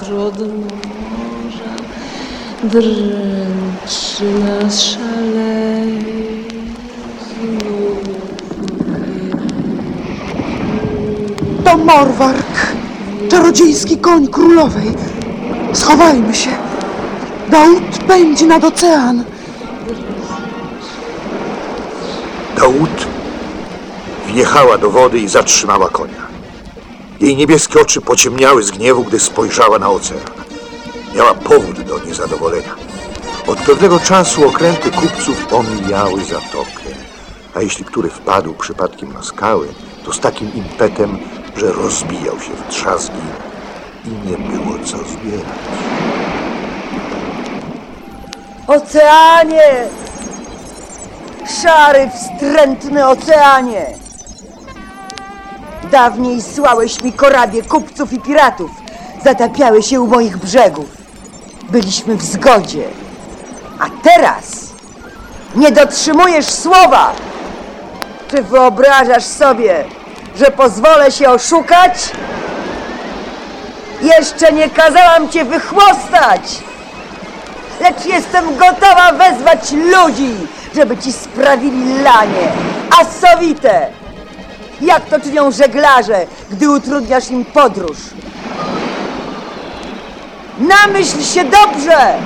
od morza dręczy nas szaleje. To Morwark, czarodziejski koń królowej. Schowajmy się. Daud pędzi nad ocean. Daud wjechała do wody i zatrzymała konia. Jej niebieskie oczy pociemniały z gniewu, gdy spojrzała na ocean. Miała powód do niezadowolenia. Od pewnego czasu okręty kupców omijały zatokę, a jeśli który wpadł przypadkiem na skały, to z takim impetem, że rozbijał się w trzazgi i nie było co zbierać. Oceanie! Szary, wstrętny oceanie! Dawniej słałeś mi korabie kupców i piratów. Zatapiały się u moich brzegów. Byliśmy w zgodzie. A teraz nie dotrzymujesz słowa! Czy wyobrażasz sobie, że pozwolę się oszukać? Jeszcze nie kazałam cię wychłostać! lecz jestem gotowa wezwać ludzi, żeby ci sprawili lanie, a sowite, jak to czynią żeglarze, gdy utrudniasz im podróż. Namyśl się dobrze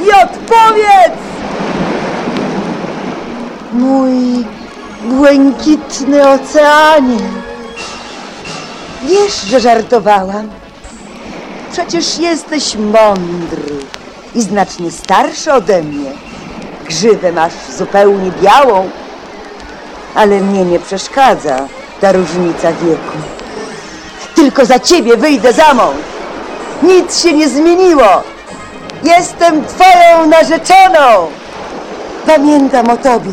i odpowiedz! Mój błękitny oceanie. Wiesz, że żartowałam. Przecież jesteś mądry i znacznie starszy ode mnie. Grzywę masz zupełnie białą, ale mnie nie przeszkadza ta różnica wieku. Tylko za ciebie wyjdę za mąż. Nic się nie zmieniło. Jestem twoją narzeczoną. Pamiętam o tobie.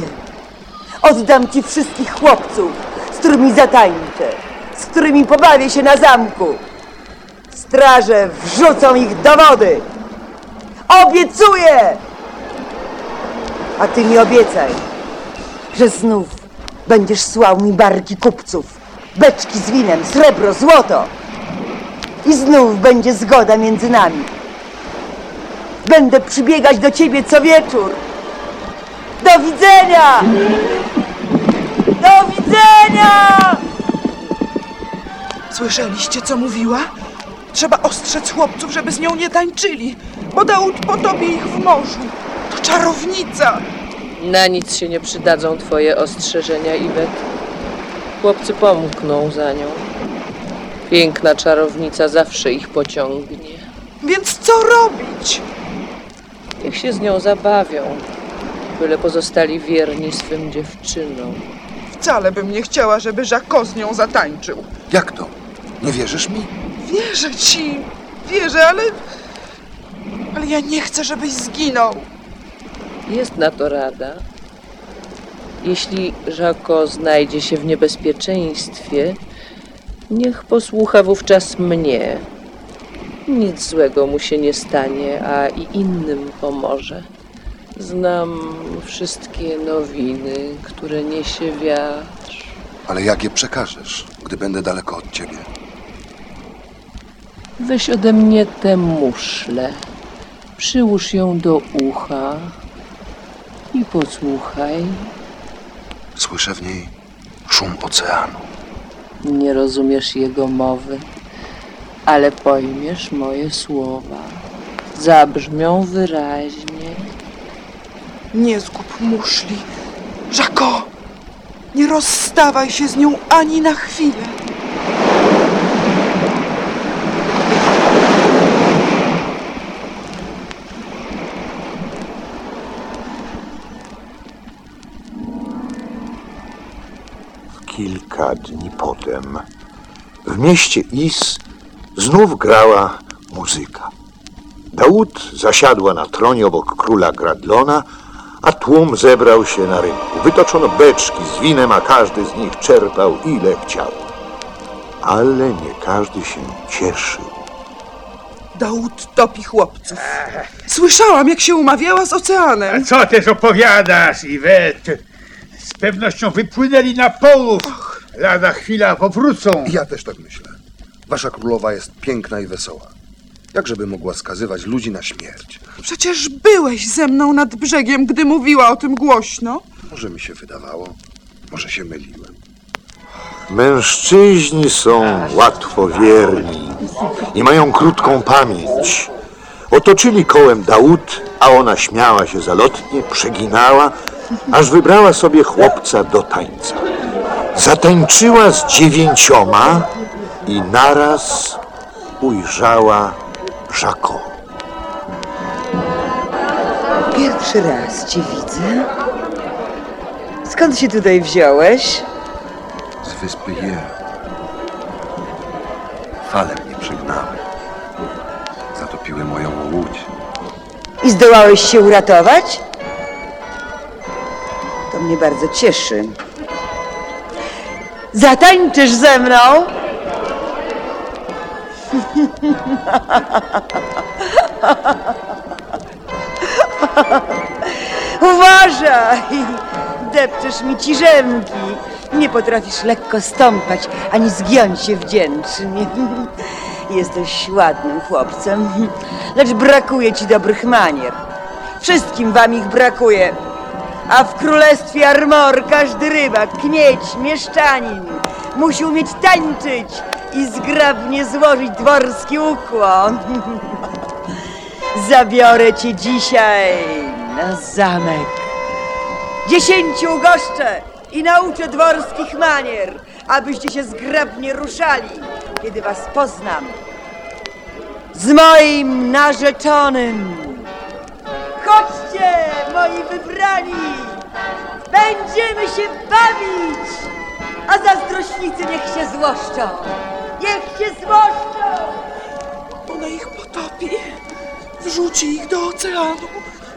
Oddam ci wszystkich chłopców, z którymi zatańczę, z którymi pobawię się na zamku. Straże wrzucą ich do wody. Obiecuję! A ty mi obiecaj, że znów będziesz słał mi barki kupców, beczki z winem, srebro, złoto. I znów będzie zgoda między nami. Będę przybiegać do ciebie co wieczór. Do widzenia! Do widzenia! Słyszeliście, co mówiła? Trzeba ostrzec chłopców, żeby z nią nie tańczyli, bo Daud potopi ich w morzu. To czarownica. Na nic się nie przydadzą twoje ostrzeżenia, Iwet. Chłopcy pomkną za nią. Piękna czarownica zawsze ich pociągnie. Więc co robić? Niech się z nią zabawią, byle pozostali wierni swym dziewczynom. Wcale bym nie chciała, żeby Żako z nią zatańczył. Jak to? Nie wierzysz mi? Wierzę ci, wierzę, ale... Ale ja nie chcę, żebyś zginął. Jest na to rada. Jeśli Żako znajdzie się w niebezpieczeństwie, niech posłucha wówczas mnie. Nic złego mu się nie stanie, a i innym pomoże. Znam wszystkie nowiny, które niesie wiatr. Ale jak je przekażesz, gdy będę daleko od ciebie? Weź ode mnie tę muszlę, przyłóż ją do ucha i posłuchaj. Słyszę w niej szum oceanu. Nie rozumiesz jego mowy, ale pojmiesz moje słowa. Zabrzmią wyraźnie. Nie zgub muszli. Żako, nie rozstawaj się z nią ani na chwilę. Kilka dni potem w mieście Is znów grała muzyka. Daud zasiadła na tronie obok króla Gradlona, a tłum zebrał się na rynku. Wytoczono beczki z winem, a każdy z nich czerpał ile chciał. Ale nie każdy się cieszył. Daud topi chłopców. Słyszałam, jak się umawiała z oceanem. Co też opowiadasz, Iwet? Z pewnością wypłynęli na połów. Lada chwila powrócą. Ja też tak myślę. Wasza królowa jest piękna i wesoła. Jakżeby mogła skazywać ludzi na śmierć? Przecież byłeś ze mną nad brzegiem, gdy mówiła o tym głośno. Może mi się wydawało, może się myliłem. Mężczyźni są łatwowierni i mają krótką pamięć. Otoczyli kołem Daud, a ona śmiała się zalotnie, przeginała, aż wybrała sobie chłopca do tańca. Zatańczyła z dziewięcioma i naraz ujrzała Żako. Pierwszy raz cię widzę. Skąd się tutaj wziąłeś? Z wyspy Je. Fale mnie przygnały. Zatopiły moją łódź. I zdołałeś się uratować? To mnie bardzo cieszy. Zatańczysz ze mną? Uważaj! Depczesz mi ciżemki. Nie potrafisz lekko stąpać, ani zgiąć się wdzięcznie. Jesteś ładnym chłopcem, lecz brakuje ci dobrych manier. Wszystkim wam ich brakuje. A w królestwie Armor każdy rybak, knieć, mieszczanin musi umieć tańczyć i zgrabnie złożyć dworski ukłon. Zabiorę cię dzisiaj na zamek. Dziesięciu ugoszczę i nauczę dworskich manier, abyście się zgrabnie ruszali, kiedy was poznam. Z moim narzeczonym. Chodźcie, moi wybrani! Będziemy się bawić! A zazdrośnicy niech się złoszczą! Niech się złoszczą! Ona ich potopi. Wrzuci ich do oceanu.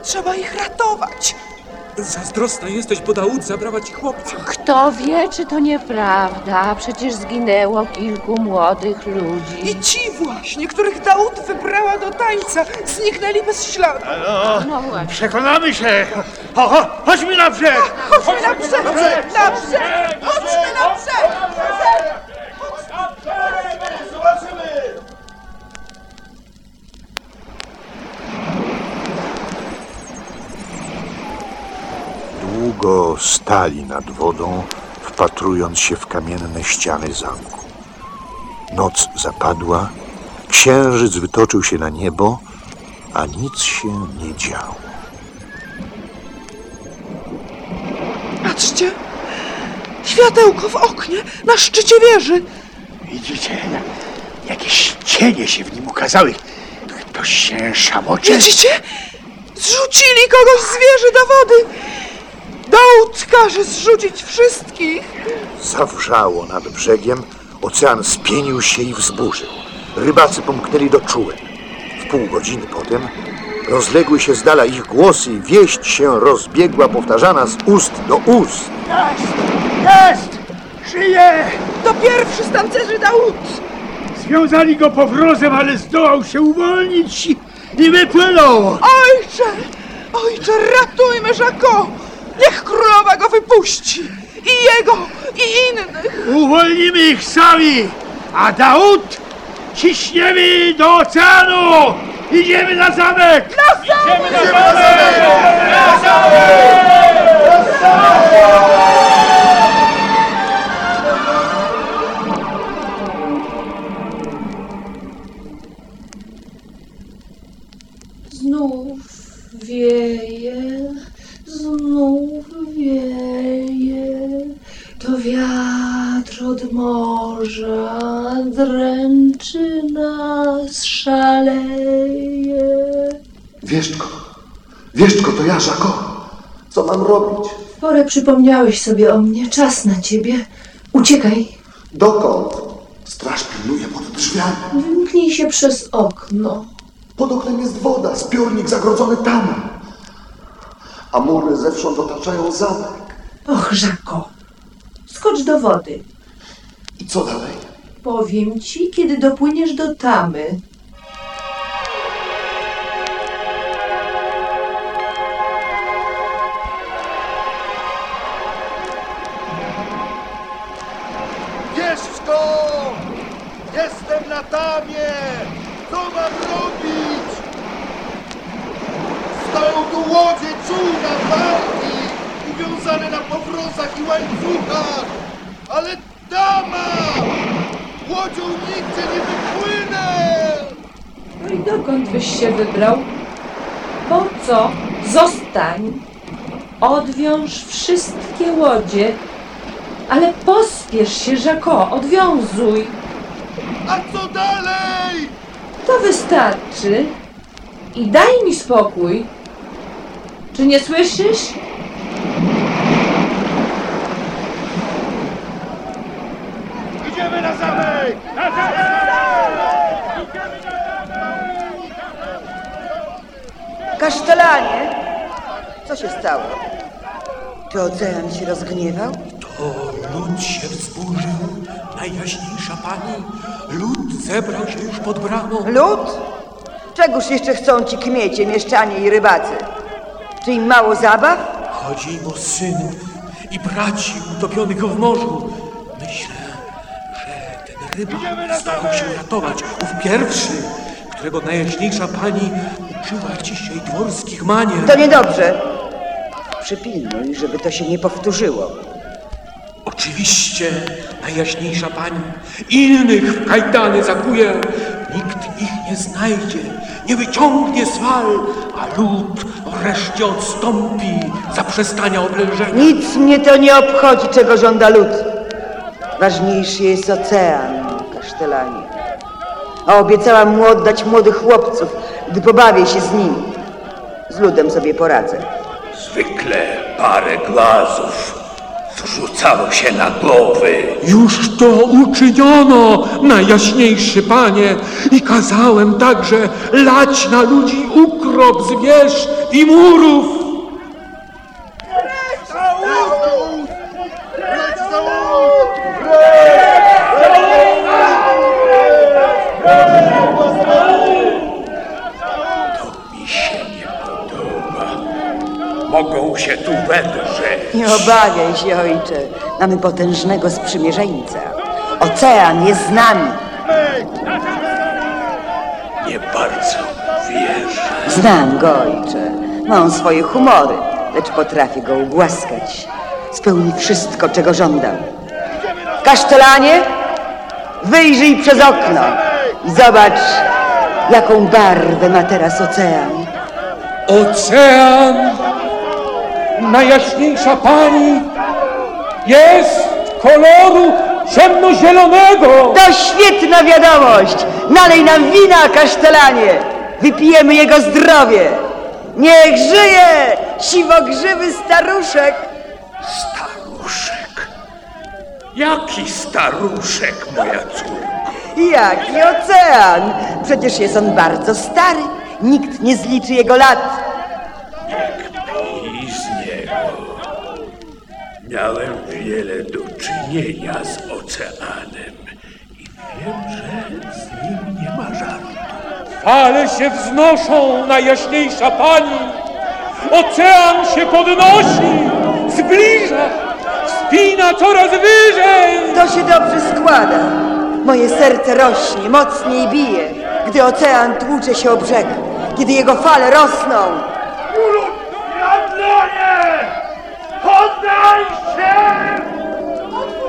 Trzeba ich ratować. Zazdrosna jesteś, bo Daud zabrała ci chłopca. Kto wie, czy to nieprawda? Przecież zginęło kilku młodych ludzi. I ci właśnie, których Daud wybrała do tańca, zniknęli bez śladu. No właśnie. Przekonamy się! Ho, ho, chodźmy na brzeg! Chodźmy na brzeg! Na brzeg! Chodźmy na brzeg! Długo stali nad wodą, wpatrując się w kamienne ściany zamku. Noc zapadła, księżyc wytoczył się na niebo, a nic się nie działo. Patrzcie! Światełko w oknie na szczycie wieży. Widzicie? Jakieś cienie się w nim ukazały. Ktoś się szamocze. Widzicie? Zrzucili kogoś z wieży do wody. Daud każe zrzucić wszystkich. Zawrzało nad brzegiem, ocean spienił się i wzburzył. Rybacy pomknęli do czułem. W pół godziny potem rozległy się z dala ich głosy i wieść się rozbiegła, powtarzana z ust do ust. Jest! Żyje! To pierwszy z tancerzy Daud. Związali go powrozem, ale zdołał się uwolnić i- i wypłynął! Ojcze! Ojcze, ratujmy Żako! Niech królowa go wypuści! I jego, i innych! Uwolnimy ich sami! A Daud ciśniemy do oceanu! Idziemy na zamek! Na zamek! Idziemy na zamek! Znów wieje, wiatr od morza dręczy nas, szaleje. Wieszczko, Wieszczko, to ja, Żako. Co mam robić? W porę przypomniałeś sobie o mnie. Czas na ciebie. Uciekaj. Dokąd? Straż pilnuje pod drzwiami. Wymknij się przez okno. Pod oknem jest woda, zbiornik zagrodzony tam. A mury zewsząd otaczają zamek. Och, Żako. Skocz do wody. I co dalej? Powiem ci, kiedy dopłyniesz do tamy. Wieszczko! Jestem Kapitanie! Co mam robić? Stoją tu łodzie czółna walki uwiązane na powrozach i łańcuchach! Ale dama! Łodzią nigdzie nie wypłynę! No i dokąd byś się wybrał? Po co? Zostań. Odwiąż wszystkie łodzie. Ale pospiesz się, Żako, odwiązuj. A co dalej? To wystarczy. I daj mi spokój. Czy nie słyszysz? Idziemy na zamek! Na zamek! Kasztelanie! Co się stało? Czy ocean się rozgniewał? To lud się wzburzył, najjaśniejsza pani. Lud zebrał się już pod bramą. Lud? Czegoż jeszcze chcą ci kmiecie, mieszczanie i rybacy? Czy im mało zabaw? Chodzi im o synów i braci utopionych w morzu. Myślę, że ten rybak starał się ratować. Ów pierwszy, którego najjaśniejsza pani uczyła dzisiaj dworskich manier. To niedobrze. Przypilnuj, żeby to się nie powtórzyło. Oczywiście, najjaśniejsza pani. Innych w kajdany zakuje. Nikt ich nie znajdzie, nie wyciągnie z wal, a lud wreszcie odstąpi, zaprzestania oblężenia. Nic mnie to nie obchodzi, czego żąda lud. Ważniejszy jest ocean, kasztelanie. A obiecałam mu oddać młodych chłopców, gdy pobawię się z nimi. Z ludem sobie poradzę. Zwykle parę głazów zrzucało się na głowy. Już to uczyniono, najjaśniejszy panie, i kazałem także lać na ludzi ukrop z wież i murów. Nie obawiaj się, ojcze. Mamy potężnego sprzymierzeńca. Ocean jest z nami. Nie bardzo wierzę. Znam go, ojcze. Ma on swoje humory, lecz potrafię go ugłaskać. Spełni wszystko, czego żądam. Kasztelanie, wyjrzyj przez okno i zobacz, jaką barwę ma teraz ocean. Ocean, najjaśniejsza pani, jest koloru ciemnozielonego. To świetna wiadomość! Nalej nam wina, kasztelanie! Wypijemy jego zdrowie! Niech żyje siwogrzywy staruszek! Staruszek. Jaki staruszek, moja córko? Jaki ocean! Przecież jest on bardzo stary. Nikt nie zliczy jego lat. I z niego. Miałem wiele do czynienia z oceanem i wiem, że z nim nie ma żartu. Fale się wznoszą, najjaśniejsza pani. Ocean się podnosi, zbliża, wspina coraz wyżej. To się dobrze składa. Moje serce rośnie, mocniej bije, gdy ocean tłucze się o brzeg, kiedy jego fale rosną.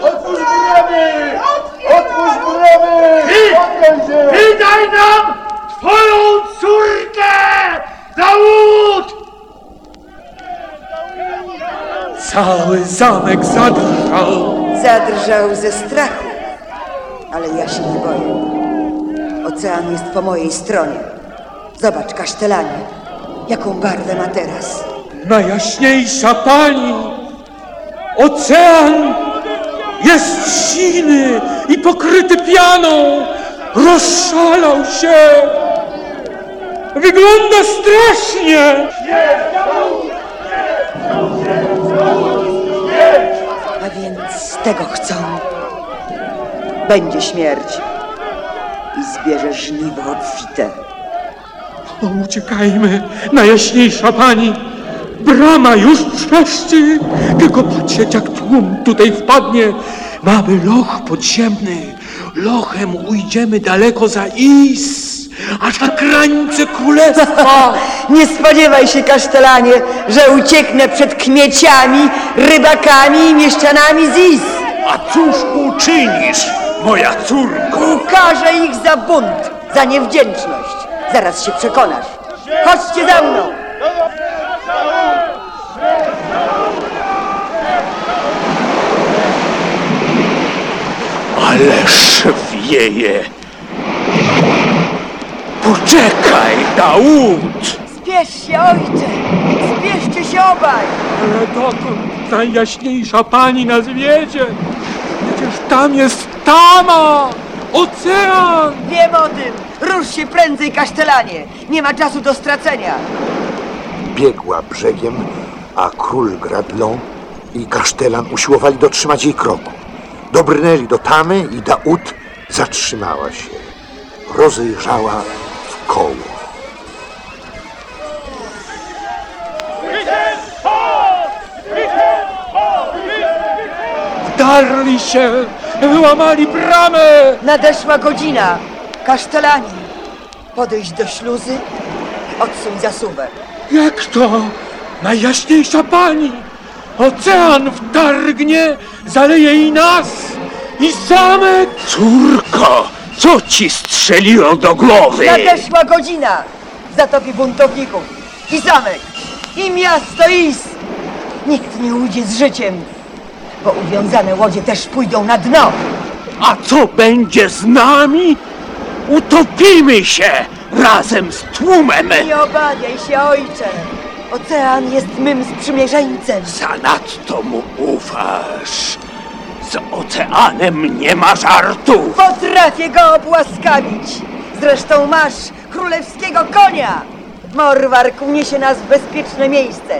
Otwórz bramy! Otwórz bramy! Oddaj się! Wydaj nam twoją córkę! Dawód! Cały zamek zadrżał. Zadrżał ze strachu, ale ja się nie boję. Ocean jest po mojej stronie. Zobacz, kasztelanie, jaką barwę ma teraz. Najjaśniejsza pani, ocean jest siny i pokryty pianą. Rozszalał się. Wygląda strasznie. A więc tego chcą. Będzie śmierć i zbierze żniwo obfite. O, uciekajmy, najjaśniejsza pani. Brama już trzeszczy. Tylko patrzeć, jak tłum tutaj wpadnie. Mamy loch podziemny. lochem ujdziemy daleko za Is, aż na krańce królestwa. Nie spodziewaj się, kasztelanie, że ucieknę przed kmieciami, rybakami i mieszczanami z Is. A cóż uczynisz, moja córko? Ukażę ich za bunt, za niewdzięczność. Zaraz się przekonasz. Chodźcie za mną. Ależ wieje. Poczekaj, Daud! Spiesz się, ojcze. Spieszcie się obaj. Ale dokąd najjaśniejsza pani nas wiedzie? Przecież tam jest Tama! Ocean! Wiem o tym. Rusz się prędzej, kasztelanie. Nie ma czasu do stracenia. Biegła brzegiem, a król Gradlon i kasztelan usiłowali dotrzymać jej kroku. Dobrnęli do tamy i Daud zatrzymała się. Rozejrzała w koło. Wdarli się! Wyłamali bramę! Nadeszła godzina. Kasztelani, podejść do śluzy, odsuń zasuwę. Jak to? Najjaśniejsza pani! Ocean wtargnie, zaleje i nas! I zamek! Córko, co ci strzeliło do głowy? Nadeszła godzina. Zatopi buntowników i zamek, i miasto Is. Nikt nie ujdzie z życiem, bo uwiązane łodzie też pójdą na dno. A co będzie z nami? Utopimy się razem z tłumem. Nie obawiaj się, ojcze. Ocean jest mym sprzymierzeńcem. Zanadto mu ufasz. Z oceanem nie ma żartów. Potrafię go obłaskawić. Zresztą masz królewskiego konia. Morwark uniesie nas w bezpieczne miejsce.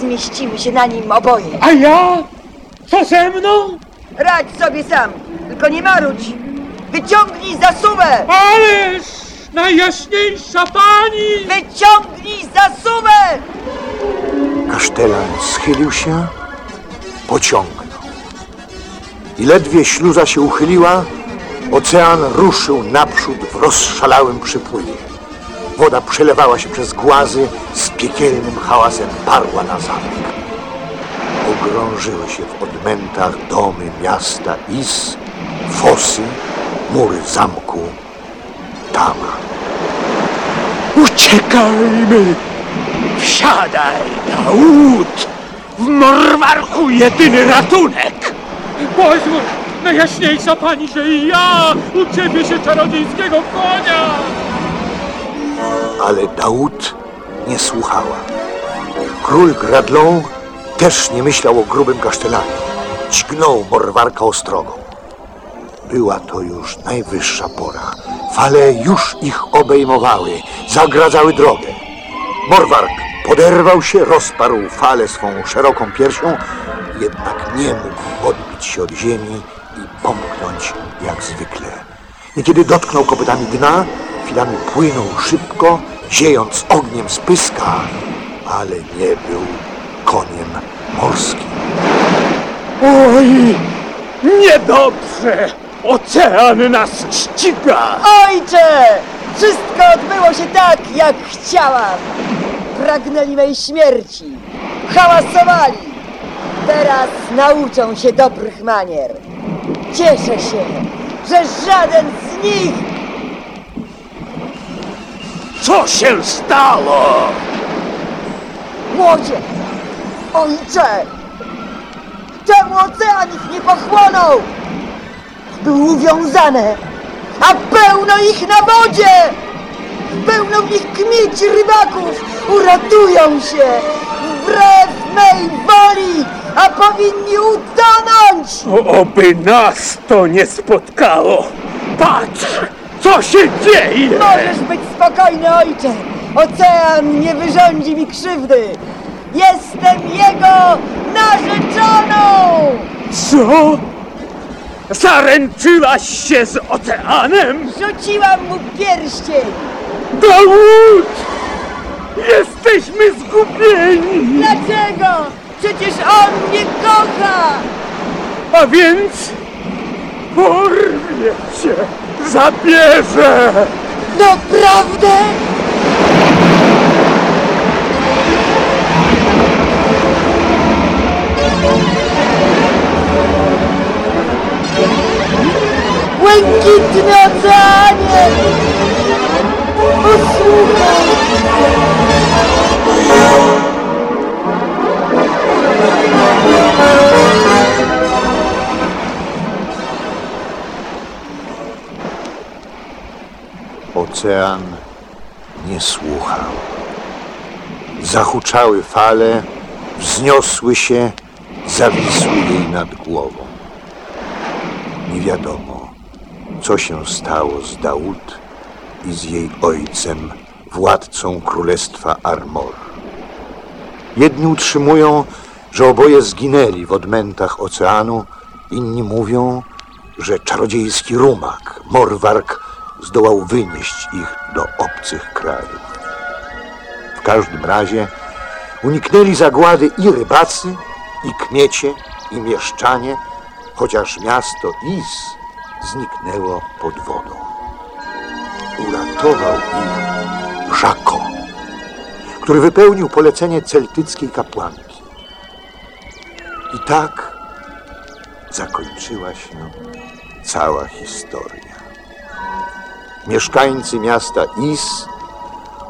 Zmieścimy się na nim oboje. A ja? Co ze mną? Radź sobie sam, tylko nie marudź. Wyciągnij zasuwę! Ależ! Najjaśniejsza pani! Wyciągnij zasuwę! Schylił się, pociągnął. I ledwie śluza się uchyliła, ocean ruszył naprzód w rozszalałym przypływie. Woda przelewała się przez głazy, z piekielnym hałasem parła na zamek. Ogrążyły się w odmętach domy miasta Is, fosy, mury zamku, Tama. Uciekajmy! Wsiadaj, Daud! W Morwarku jedyny ratunek! Pozwól, najjaśniejsza pani, że i ja uczepię się czarodziejskiego konia! Ale Daud nie słuchała. Król Gradlon też nie myślał o grubym kasztelanie. Dźgnął Morwarka ostrogą. Była to już najwyższa pora. Fale już ich obejmowały, zagradzały drogę. Morwark poderwał się, rozparł falę swą szeroką piersią, jednak nie mógł odbić się od ziemi i pomknąć jak zwykle. Niekiedy dotknął kopytami dna, chwilami płynął szybko, ziejąc ogniem z pyska, ale nie był koniem morskim. Oj! Niedobrze! Ocean nas ściga! Ojcze! Wszystko odbyło się tak, jak chciałam. Pragnęli mej śmierci. Hałasowali. Teraz nauczą się dobrych manier. Cieszę się, że żaden z nich Co się stało? Łodzie! Ojcze! Czemu ocean ich nie pochłonął? Były uwiązane, a pełno ich na wodzie! Pełno w nich rybaków! Uratują się! Wbrew mej woli! A powinni utonąć! O, oby nas to nie spotkało! Patrz! Co się dzieje? Możesz być spokojny, ojcze! Ocean nie wyrządzi mi krzywdy! Jestem jego narzeczoną! Co? Zaręczyłaś się z oceanem? Rzuciłam mu pierścień! Dawud! Jesteśmy zgubieni! Dlaczego? Przecież on mnie kocha! A więc Porwie cię! Zabierze! Naprawdę? Błękitny oceanie! Ocean nie słuchał. Zahuczały fale, wzniosły się, zawisły jej nad głową. Nie wiadomo, co się stało z Daud i z jej ojcem, władcą królestwa Armor. Jedni utrzymują, że oboje zginęli w odmętach oceanu, inni mówią, że czarodziejski rumak, Morwark, zdołał wynieść ich do obcych krajów. W każdym razie uniknęli zagłady i rybacy, i kmiecie, i mieszczanie, chociaż miasto Is zniknęło pod wodą. Uratował ich Żako, który wypełnił polecenie celtyckiej kapłanki. I tak zakończyła się cała historia mieszkańcy miasta Is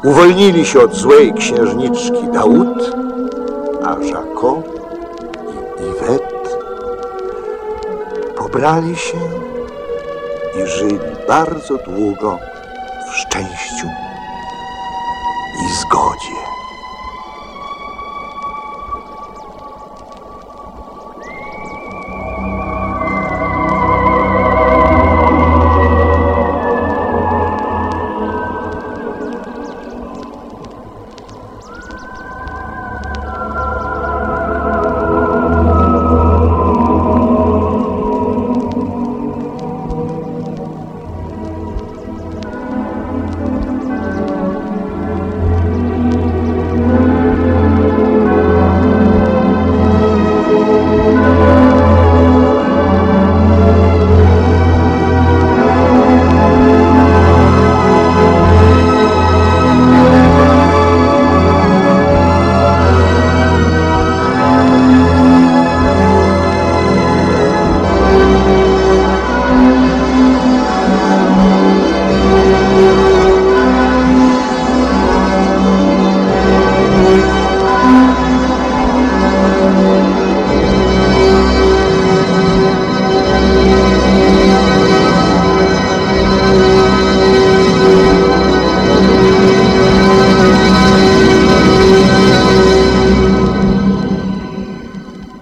uwolnili się od złej księżniczki Daud, a Jaco i Iwet pobrali się i żyli bardzo długo w szczęściu i zgodzie.